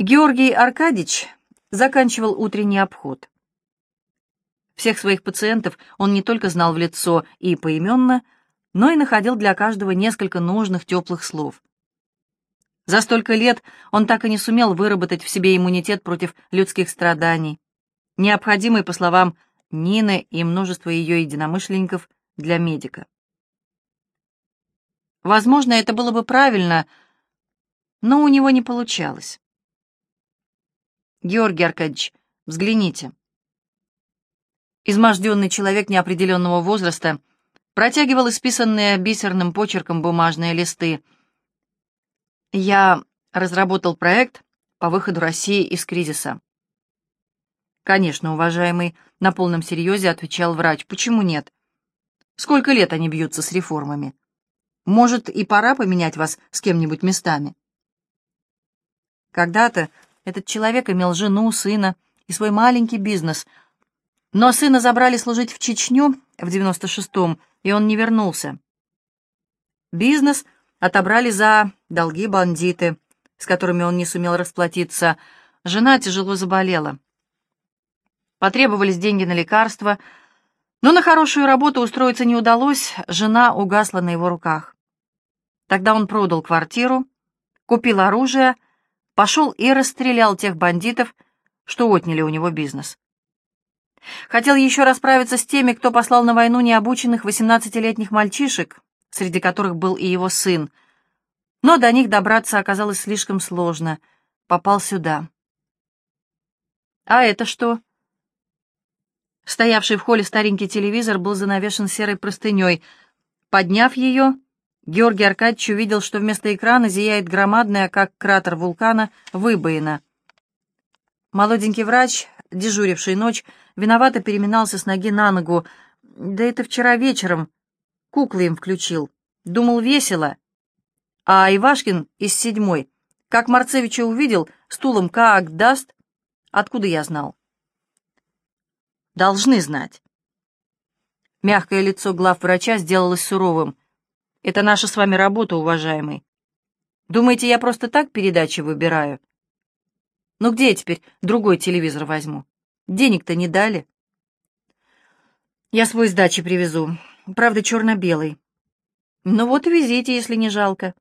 Георгий Аркадьевич заканчивал утренний обход. Всех своих пациентов он не только знал в лицо и поименно, но и находил для каждого несколько нужных теплых слов. За столько лет он так и не сумел выработать в себе иммунитет против людских страданий, необходимый, по словам Нины и множества ее единомышленников, для медика. Возможно, это было бы правильно, но у него не получалось. Георгий Аркадьевич, взгляните. Изможденный человек неопределенного возраста протягивал исписанные бисерным почерком бумажные листы. Я разработал проект по выходу России из кризиса. Конечно, уважаемый, на полном серьезе отвечал врач. Почему нет? Сколько лет они бьются с реформами? Может, и пора поменять вас с кем-нибудь местами? Когда-то этот человек имел жену, сына и свой маленький бизнес. Но сына забрали служить в Чечню в 96-м, и он не вернулся. Бизнес отобрали за долги бандиты, с которыми он не сумел расплатиться. Жена тяжело заболела. Потребовались деньги на лекарства, но на хорошую работу устроиться не удалось, жена угасла на его руках. Тогда он продал квартиру, купил оружие — пошел и расстрелял тех бандитов, что отняли у него бизнес. Хотел еще расправиться с теми, кто послал на войну необученных 18-летних мальчишек, среди которых был и его сын, но до них добраться оказалось слишком сложно. Попал сюда. А это что? Стоявший в холле старенький телевизор был занавешен серой простыней. Подняв ее, Георгий Аркадьевич увидел, что вместо экрана зияет громадная, как кратер вулкана, выбоина. Молоденький врач, дежуривший ночь, виновато переминался с ноги на ногу. Да это вчера вечером. Куклы им включил. Думал, весело. А Ивашкин из седьмой, как Марцевича увидел, стулом как даст. Откуда я знал? Должны знать. Мягкое лицо главврача сделалось суровым. Это наша с вами работа, уважаемый. Думаете, я просто так передачи выбираю? Ну где я теперь другой телевизор возьму? Денег-то не дали. Я свой сдачи привезу. Правда, черно-белый. Ну вот и везите, если не жалко.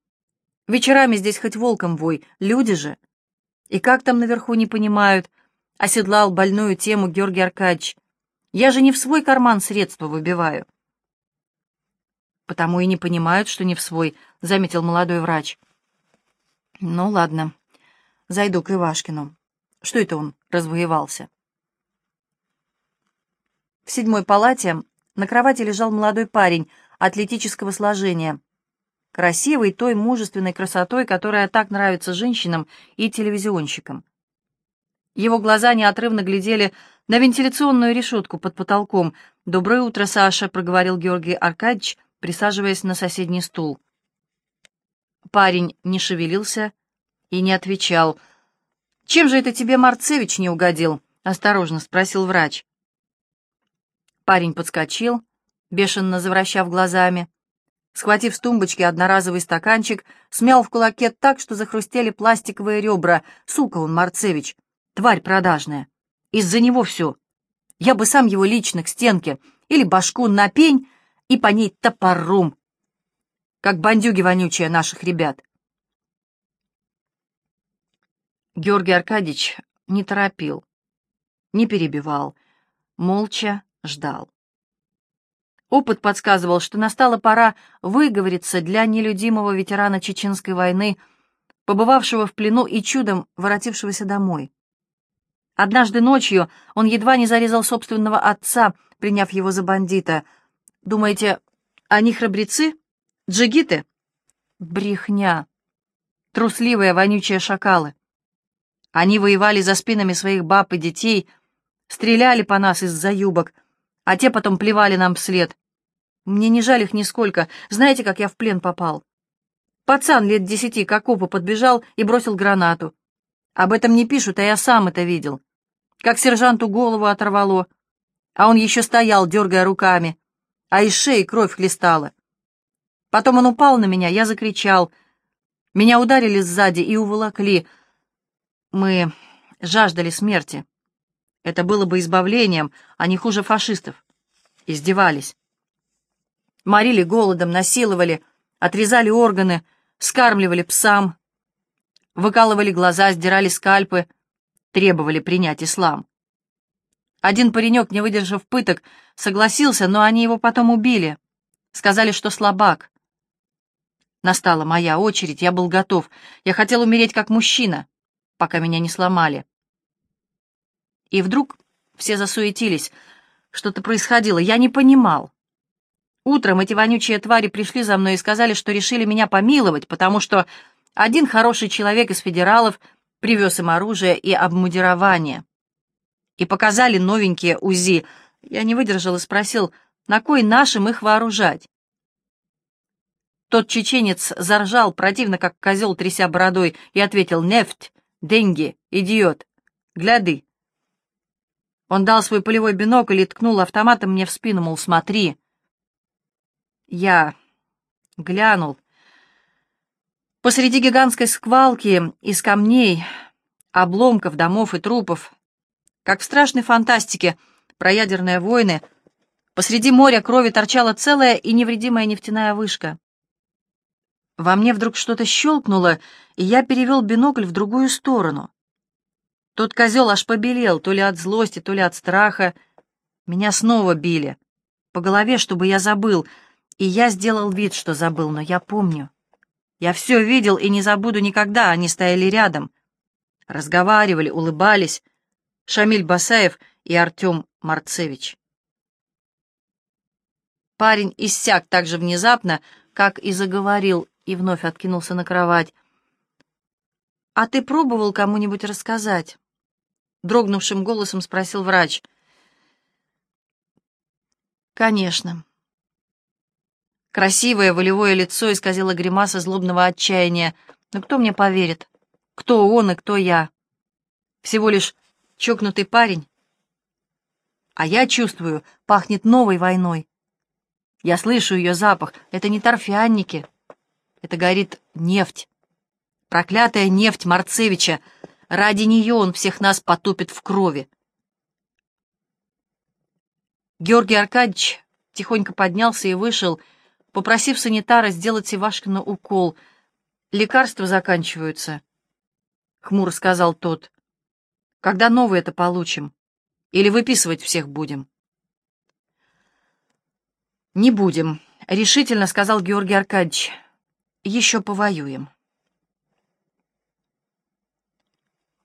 Вечерами здесь хоть волком вой, люди же. И как там наверху не понимают, оседлал больную тему Георгий Аркадьевич. Я же не в свой карман средства выбиваю. «Потому и не понимают, что не в свой», — заметил молодой врач. «Ну, ладно. Зайду к Ивашкину. Что это он развоевался?» В седьмой палате на кровати лежал молодой парень атлетического сложения, красивый той мужественной красотой, которая так нравится женщинам и телевизионщикам. Его глаза неотрывно глядели на вентиляционную решетку под потолком. «Доброе утро, Саша», — проговорил Георгий Аркадьевич, присаживаясь на соседний стул. Парень не шевелился и не отвечал. «Чем же это тебе Марцевич не угодил?» — осторожно спросил врач. Парень подскочил, бешено завращав глазами. Схватив с тумбочки одноразовый стаканчик, смял в кулаке так, что захрустели пластиковые ребра. Сука он, Марцевич, тварь продажная. Из-за него все. Я бы сам его лично к стенке или башку на пень, и по ней топором, как бандюги вонючие наших ребят. Георгий Аркадьевич не торопил, не перебивал, молча ждал. Опыт подсказывал, что настала пора выговориться для нелюдимого ветерана Чеченской войны, побывавшего в плену и чудом воротившегося домой. Однажды ночью он едва не зарезал собственного отца, приняв его за бандита — Думаете, они храбрецы? Джигиты? Брехня. Трусливые, вонючие шакалы. Они воевали за спинами своих баб и детей, стреляли по нас из-за юбок, а те потом плевали нам вслед. Мне не жаль их нисколько. Знаете, как я в плен попал? Пацан лет десяти к окопу подбежал и бросил гранату. Об этом не пишут, а я сам это видел. Как сержанту голову оторвало, а он еще стоял, дергая руками а из шеи кровь хлестала. Потом он упал на меня, я закричал. Меня ударили сзади и уволокли. Мы жаждали смерти. Это было бы избавлением, а не хуже фашистов. Издевались. Морили голодом, насиловали, отрезали органы, скармливали псам, выкалывали глаза, сдирали скальпы, требовали принять ислам. Один паренек, не выдержав пыток, согласился, но они его потом убили. Сказали, что слабак. Настала моя очередь, я был готов. Я хотел умереть как мужчина, пока меня не сломали. И вдруг все засуетились. Что-то происходило, я не понимал. Утром эти вонючие твари пришли за мной и сказали, что решили меня помиловать, потому что один хороший человек из федералов привез им оружие и обмундирование. И показали новенькие УЗИ. Я не выдержал и спросил, на кой нашим их вооружать? Тот чеченец заржал, противно, как козел, тряся бородой, и ответил «Нефть, деньги, идиот, гляды». Он дал свой полевой бинокль и ткнул автоматом мне в спину, мол, смотри. Я глянул. Посреди гигантской сквалки из камней, обломков домов и трупов, как в страшной фантастике про ядерные войны, посреди моря крови торчала целая и невредимая нефтяная вышка. Во мне вдруг что-то щелкнуло, и я перевел бинокль в другую сторону. Тот козел аж побелел, то ли от злости, то ли от страха. Меня снова били. По голове, чтобы я забыл. И я сделал вид, что забыл, но я помню. Я все видел и не забуду никогда, они стояли рядом. Разговаривали, улыбались. Шамиль Басаев и Артем Марцевич. Парень иссяк так же внезапно, как и заговорил, и вновь откинулся на кровать. «А ты пробовал кому-нибудь рассказать?» дрогнувшим голосом спросил врач. Конечно. Красивое волевое лицо исказило гримаса злобного отчаяния. Но кто мне поверит? Кто он и кто я? Всего лишь чокнутый парень. А я чувствую, пахнет новой войной. Я слышу ее запах. Это не торфяники. Это горит нефть. Проклятая нефть Марцевича — Ради нее он всех нас потопит в крови. Георгий Аркадьевич тихонько поднялся и вышел, попросив санитара сделать Ивашкину укол. «Лекарства заканчиваются», — хмуро сказал тот. «Когда новые это получим? Или выписывать всех будем?» «Не будем», — решительно сказал Георгий Аркадьевич. «Еще повоюем».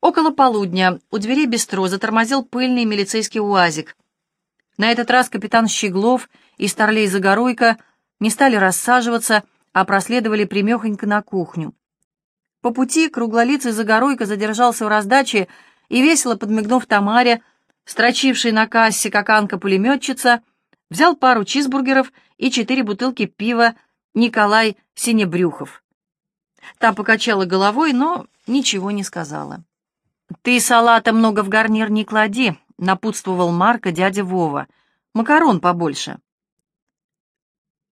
Около полудня у дверей бистро затормозил пыльный милицейский уазик. На этот раз капитан Щеглов и старлей Загоруйко не стали рассаживаться, а проследовали примехонько на кухню. По пути круглолицый Загоруйко задержался в раздаче и, весело подмигнув Тамаре, строчившей на кассе как Анка-пулеметчица, взял пару чизбургеров и четыре бутылки пива Николай Синебрюхов. Та покачала головой, но ничего не сказала. «Ты салата много в гарнир не клади», — напутствовал Марка дядя Вова. «Макарон побольше».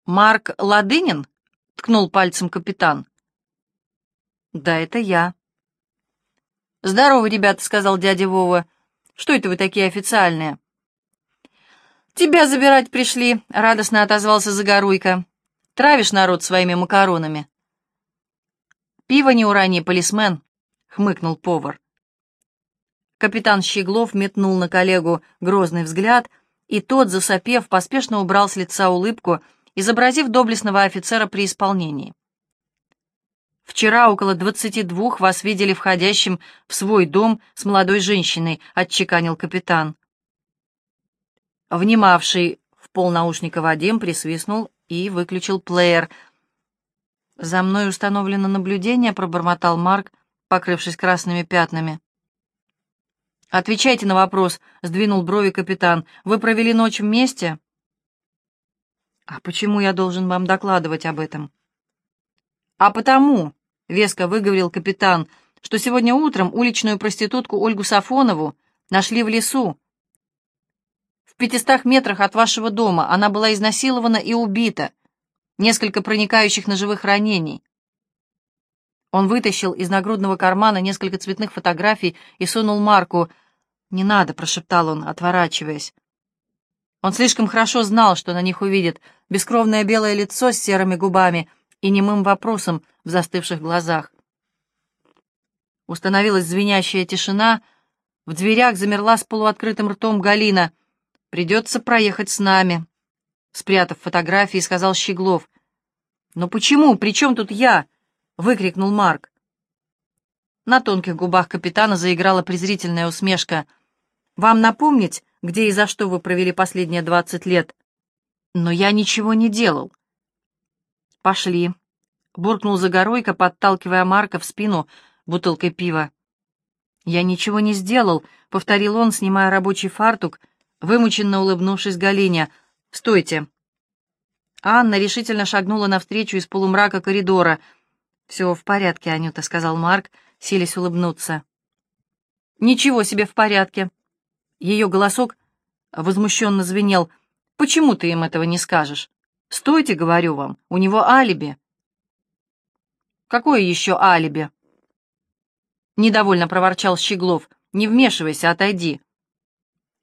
«Марк Ладынин?» — ткнул пальцем капитан. «Да, это я». «Здорово, ребята», — сказал дядя Вова. «Что это вы такие официальные?» «Тебя забирать пришли», — радостно отозвался Загоруйка. «Травишь народ своими макаронами». «Пиво не урони, полисмен», — хмыкнул повар. Капитан Щеглов метнул на коллегу грозный взгляд, и тот, засопев, поспешно убрал с лица улыбку, изобразив доблестного офицера при исполнении. «Вчера около двадцати двух вас видели входящим в свой дом с молодой женщиной», — отчеканил капитан. Внимавший в полнаушника Вадим присвистнул и выключил плеер. «За мной установлено наблюдение», — пробормотал Марк, покрывшись красными пятнами. «Отвечайте на вопрос», — сдвинул брови капитан. «Вы провели ночь вместе?» «А почему я должен вам докладывать об этом?» «А потому», — веско выговорил капитан, «что сегодня утром уличную проститутку Ольгу Сафонову нашли в лесу. В пятистах метрах от вашего дома она была изнасилована и убита. Несколько проникающих ножевых ранений. Он вытащил из нагрудного кармана несколько цветных фотографий и сунул Марку. «Не надо», — прошептал он, отворачиваясь. Он слишком хорошо знал, что на них увидит бескровное белое лицо с серыми губами и немым вопросом в застывших глазах. Установилась звенящая тишина. В дверях замерла с полуоткрытым ртом Галина. «Придется проехать с нами», — спрятав фотографии, сказал Щеглов. «Но почему? При чем тут я?» — выкрикнул Марк. На тонких губах капитана заиграла презрительная усмешка. «Вам напомнить, где и за что вы провели последние двадцать лет?» «Но я ничего не делал». «Пошли», — буркнул Загоройко, подталкивая Марка в спину бутылкой пива. «Я ничего не сделал», — повторил он, снимая рабочий фартук, вымученно улыбнувшись Галине. «Стойте!» Анна решительно шагнула навстречу из полумрака коридора. «Все в порядке, Анюта», — сказал Марк, силясь улыбнуться. «Ничего себе в порядке!» Ее голосок возмущенно звенел. «Почему ты им этого не скажешь? Стойте, говорю вам, у него алиби». «Какое еще алиби?» Недовольно проворчал Щеглов. «Не вмешивайся, отойди.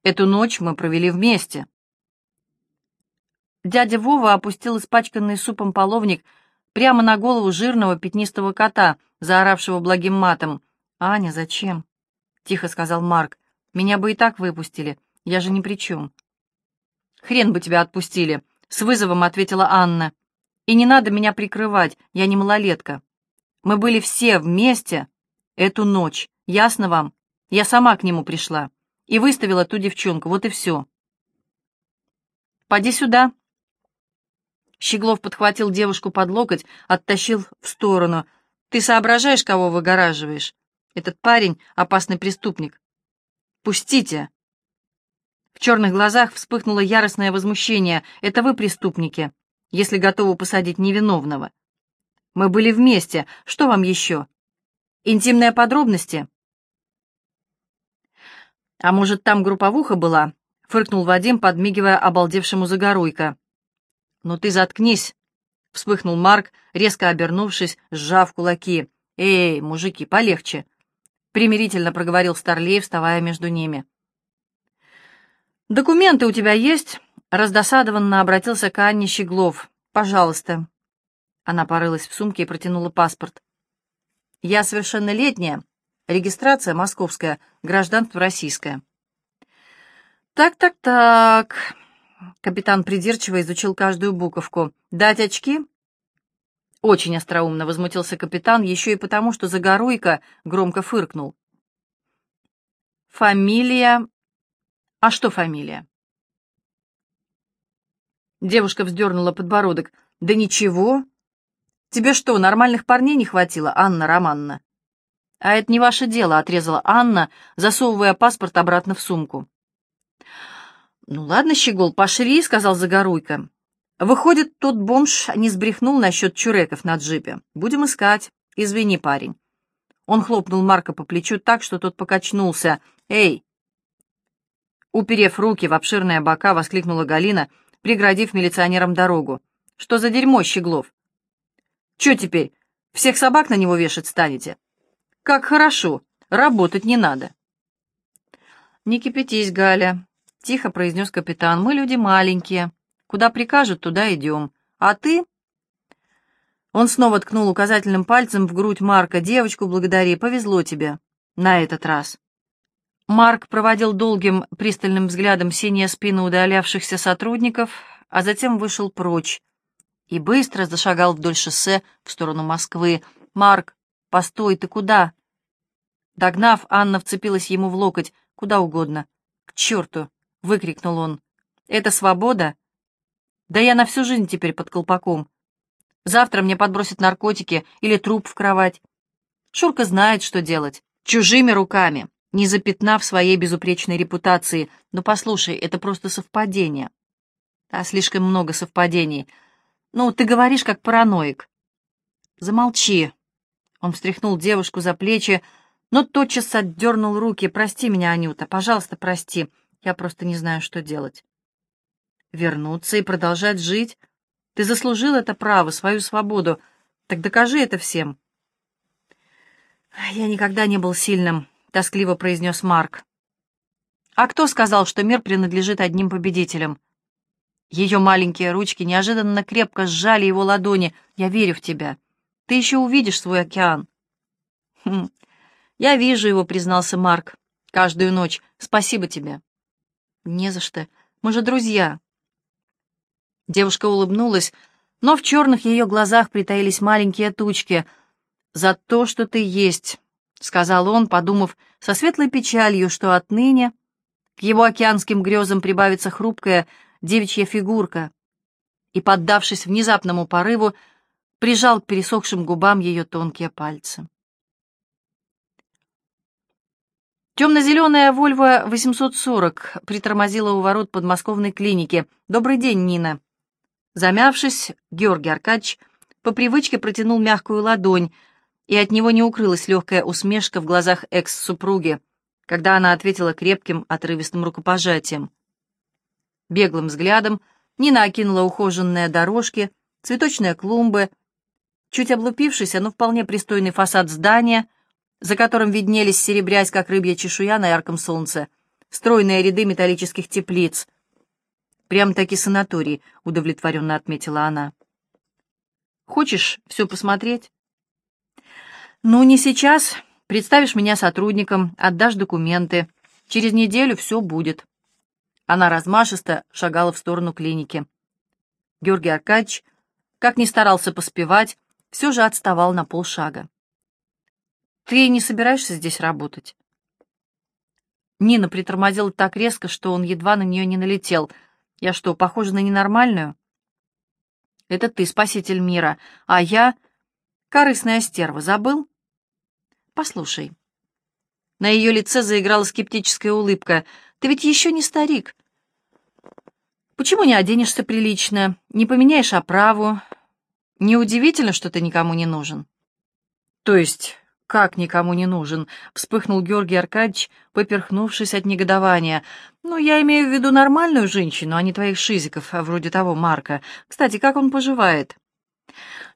Эту ночь мы провели вместе». Дядя Вова опустил испачканный супом половник прямо на голову жирного пятнистого кота, заоравшего благим матом. «Аня, зачем?» — тихо сказал Марк. «Меня бы и так выпустили. Я же ни при чем». «Хрен бы тебя отпустили», — с вызовом ответила Анна. «И не надо меня прикрывать, я не малолетка. Мы были все вместе эту ночь, ясно вам? Я сама к нему пришла и выставила ту девчонку, вот и все». «Поди сюда», Щеглов подхватил девушку под локоть, оттащил в сторону. «Ты соображаешь, кого выгораживаешь? Этот парень — опасный преступник. Пустите!» В черных глазах вспыхнуло яростное возмущение. «Это вы преступники, если готовы посадить невиновного. Мы были вместе. Что вам еще? Интимные подробности?» «А может, там групповуха была?» — фыркнул Вадим, подмигивая обалдевшему Загоруйко. «Ну ты заткнись!» — вспыхнул Марк, резко обернувшись, сжав кулаки. «Эй, мужики, полегче!» — примирительно проговорил Старлей, вставая между ними. «Документы у тебя есть?» — раздосадованно обратился к Анне Щеглов. «Пожалуйста». Она порылась в сумке и протянула паспорт. «Я совершеннолетняя, регистрация московская, гражданство российское». «Так-так-так...» Капитан придирчиво изучил каждую буковку. «Дать очки?» Очень остроумно возмутился капитан, еще и потому, что Загоруйко громко фыркнул. «Фамилия...» «А что фамилия?» Девушка вздернула подбородок. «Да ничего. Тебе что, нормальных парней не хватило, Анна Романна?» «А это не ваше дело», — отрезала Анна, засовывая паспорт обратно в сумку. «Ну ладно, Щегол, пошли», — сказал Загоруйко. «Выходит, тот бомж не сбрехнул насчет чуреков на джипе. Будем искать. Извини, парень». Он хлопнул Марка по плечу так, что тот покачнулся. «Эй!» Уперев руки в обширные бока, воскликнула Галина, преградив милиционерам дорогу. «Что за дерьмо, Щеглов? Че теперь, всех собак на него вешать станете? Как хорошо, работать не надо». «Не кипятись, Галя», — тихо произнес капитан. «Мы люди маленькие. Куда прикажут, туда идем. А ты...» Он снова ткнул указательным пальцем в грудь Марка. «Девочку благодари, повезло тебе. На этот раз». Марк проводил долгим пристальным взглядом синие спины удалявшихся сотрудников, а затем вышел прочь и быстро зашагал вдоль шоссе в сторону Москвы. «Марк, постой, ты куда?» Догнав, Анна вцепилась ему в локоть. «Куда угодно. К черту!» — выкрикнул он. «Это свобода? Да я на всю жизнь теперь под колпаком. Завтра мне подбросят наркотики или труп в кровать. Шурка знает, что делать. Чужими руками, не запятнав своей безупречной репутации. Но послушай, это просто совпадение. А слишком много совпадений. Ну, ты говоришь, как параноик. Замолчи. Он встряхнул девушку за плечи, но тотчас отдернул руки. «Прости меня, Анюта, пожалуйста, прости. Я просто не знаю, что делать. Вернуться и продолжать жить? Ты заслужил это право, свою свободу. Так докажи это всем. «Я никогда не был сильным», — тоскливо произнес Марк. «А кто сказал, что мир принадлежит одним победителям?» Ее маленькие ручки неожиданно крепко сжали его ладони. «Я верю в тебя. Ты еще увидишь свой океан». «Хм, «Я вижу его», — признался Марк. «Каждую ночь. Спасибо тебе». «Не за что. Мы же друзья». Девушка улыбнулась, но в черных ее глазах притаились маленькие тучки. «За то, что ты есть», — сказал он, подумав со светлой печалью, что отныне к его океанским грезам прибавится хрупкая девичья фигурка, и, поддавшись внезапному порыву, прижал к пересохшим губам ее тонкие пальцы. Темно-зеленая «Вольво 840» притормозила у ворот подмосковной клиники. «Добрый день, Нина!» Замявшись, Георгий Аркадьевич по привычке протянул мягкую ладонь, и от него не укрылась легкая усмешка в глазах экс-супруги, когда она ответила крепким, отрывистым рукопожатием. Беглым взглядом Нина окинула ухоженные дорожки, цветочные клумбы, чуть облупившись, но вполне пристойный фасад здания — за которым виднелись, серебрясь, как рыбья чешуя на ярком солнце, стройные ряды металлических теплиц. «Прям-таки санаторий», — удовлетворенно отметила она. «Хочешь все посмотреть?» «Ну, не сейчас. Представишь меня сотрудником, отдашь документы. Через неделю все будет». Она размашисто шагала в сторону клиники. Георгий Аркадьевич, как ни старался поспевать, все же отставал на полшага. Ты не собираешься здесь работать?» Нина притормозила так резко, что он едва на нее не налетел. «Я что, похожа на ненормальную?» «Это ты, спаситель мира, а я...» «Корыстная стерва, забыл?» «Послушай». На ее лице заиграла скептическая улыбка. «Ты ведь еще не старик. Почему не оденешься прилично, не поменяешь оправу? Неудивительно, что ты никому не нужен». «То есть как никому не нужен?» — вспыхнул Георгий Аркадьевич, поперхнувшись от негодования. «Ну, я имею в виду нормальную женщину, а не твоих шизиков, вроде того Марка. Кстати, как он поживает?»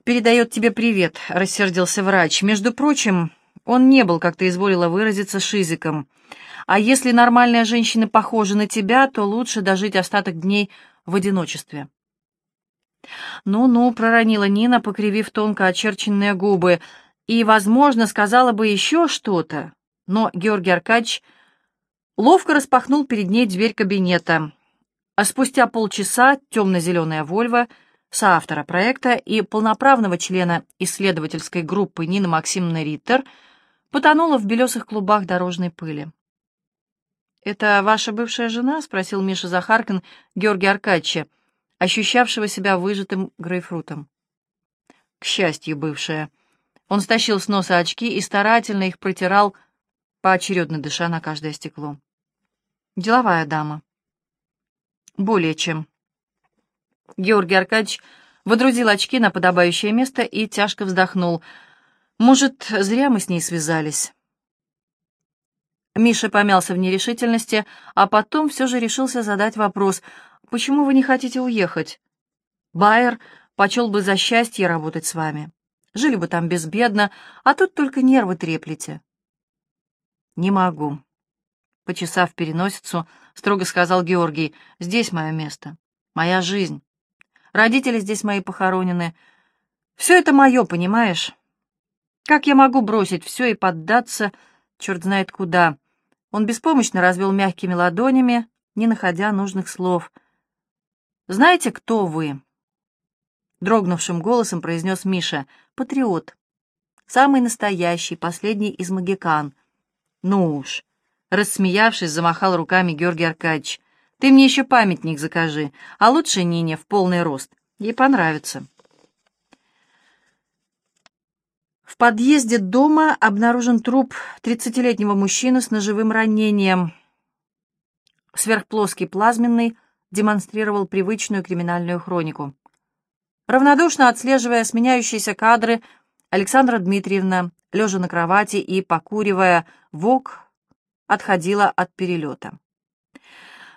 «Передает тебе привет», — рассердился врач. «Между прочим, он не был, как ты изволила выразиться, шизиком. А если нормальная женщина похожа на тебя, то лучше дожить остаток дней в одиночестве». «Ну-ну», — проронила Нина, покривив тонко очерченные губы, — и, возможно, сказала бы еще что-то, но Георгий Аркадьевич ловко распахнул перед ней дверь кабинета, а спустя полчаса темно-зеленая «Вольво» соавтора проекта и полноправного члена исследовательской группы Нина Максимовна Риттер потонула в белесых клубах дорожной пыли. «Это ваша бывшая жена?» — спросил Миша Захаркин Георгия Аркадьевича, ощущавшего себя выжатым грейпфрутом. «К счастью, бывшая», он стащил с носа очки и старательно их протирал, поочередно дыша на каждое стекло. Деловая дама. Более чем. Георгий Аркадьевич водрузил очки на подобающее место и тяжко вздохнул. Может, зря мы с ней связались. Миша помялся в нерешительности, а потом все же решился задать вопрос. «Почему вы не хотите уехать? Байер почел бы за счастье работать с вами». Жили бы там безбедно, а тут только нервы треплете. Не могу. Почесав переносицу, строго сказал Георгий, здесь мое место, моя жизнь. Родители здесь мои похоронены. Все это мое, понимаешь? Как я могу бросить все и поддаться, черт знает куда? Он беспомощно развел мягкими ладонями, не находя нужных слов. «Знаете, кто вы?» Дрогнувшим голосом произнес Миша. «Патриот. Самый настоящий, последний из магикан. Ну уж». Рассмеявшись, замахал руками Георгий Аркадьевич. «Ты мне еще памятник закажи, а лучше Нине в полный рост. Ей понравится». В подъезде дома обнаружен труп тридцатилетнего мужчины с ножевым ранением. Сверхплоский плазменный демонстрировал привычную криминальную хронику. Равнодушно отслеживая сменяющиеся кадры, Александра Дмитриевна, лежа на кровати и покуривая вок, отходила от перелета.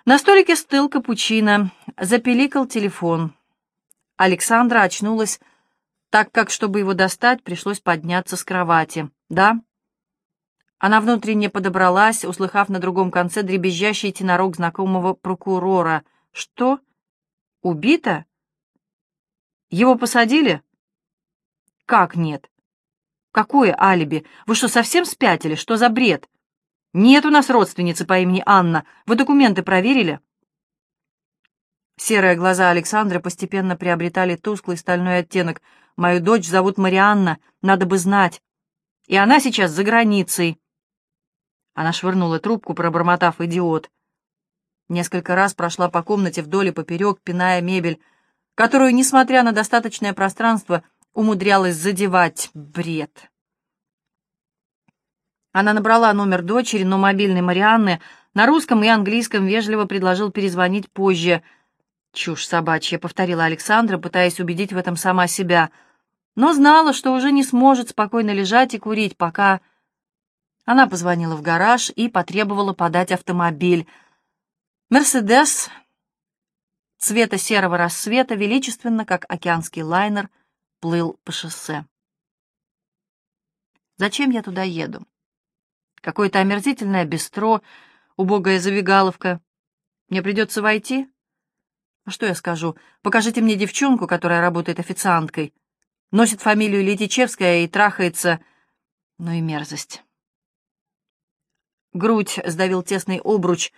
На столике стыл капучино, запеликал телефон. Александра очнулась, так как, чтобы его достать, пришлось подняться с кровати. «Да?» Она внутренне подобралась, услыхав на другом конце дребезжащий тенорок знакомого прокурора. «Что? Убита? Его посадили?» «Как нет?» «Какое алиби? Вы что, совсем спятили? Что за бред?» «Нет у нас родственницы по имени Анна. Вы документы проверили?» Серые глаза Александры постепенно приобретали тусклый стальной оттенок. «Мою дочь зовут Марианна, надо бы знать. И она сейчас за границей». Она швырнула трубку, пробормотав «идиот». Несколько раз прошла по комнате вдоль и поперек, пиная мебель, которую, несмотря на достаточное пространство, умудрялась задевать. Бред. Она набрала номер дочери, но мобильный Марианны на русском и английском вежливо предложил перезвонить позже — «Чушь собачья», — повторила Александра, пытаясь убедить в этом сама себя, но знала, что уже не сможет спокойно лежать и курить, пока... Она позвонила в гараж и потребовала подать автомобиль. «Мерседес» цвета серого рассвета величественно, как океанский лайнер, плыл по шоссе. Зачем я туда еду? Какое-то омерзительное бистро, убогая забегаловка. Мне придется войти? А что я скажу? Покажите мне девчонку, которая работает официанткой. Носит фамилию Летичевская и трахается... Ну и мерзость. Грудь сдавил тесный обруч,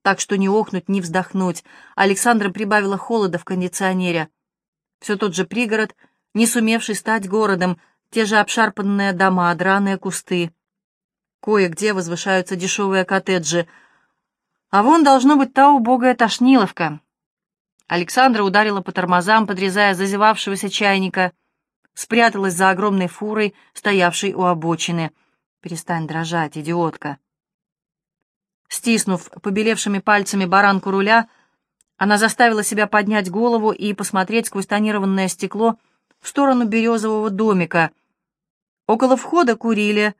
так что ни охнуть, ни вздохнуть. Александра прибавила холода в кондиционере. Все тот же пригород, не сумевший стать городом, те же обшарпанные дома, драные кусты. Кое-где возвышаются дешевые коттеджи. А вон должно быть та убогая тошниловка, Александра ударила по тормозам, подрезая зазевавшегося чайника, спряталась за огромной фурой, стоявшей у обочины. «Перестань дрожать, идиотка!» Стиснув побелевшими пальцами баранку руля, она заставила себя поднять голову и посмотреть сквозь тонированное стекло в сторону березового домика. Около входа курили,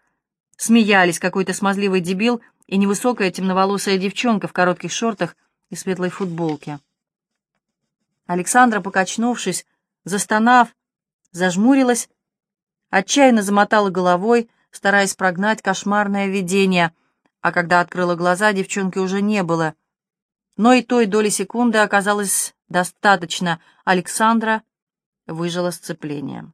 смеялись какой-то смазливый дебил и невысокая темноволосая девчонка в коротких шортах и светлой футболке. Александра, покачнувшись, застонав, зажмурилась, отчаянно замотала головой, стараясь прогнать кошмарное видение, а когда открыла глаза, девчонки уже не было. Но и той доли секунды оказалось достаточно. Александра выжила сцепление.